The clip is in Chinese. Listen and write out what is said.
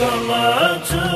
怎么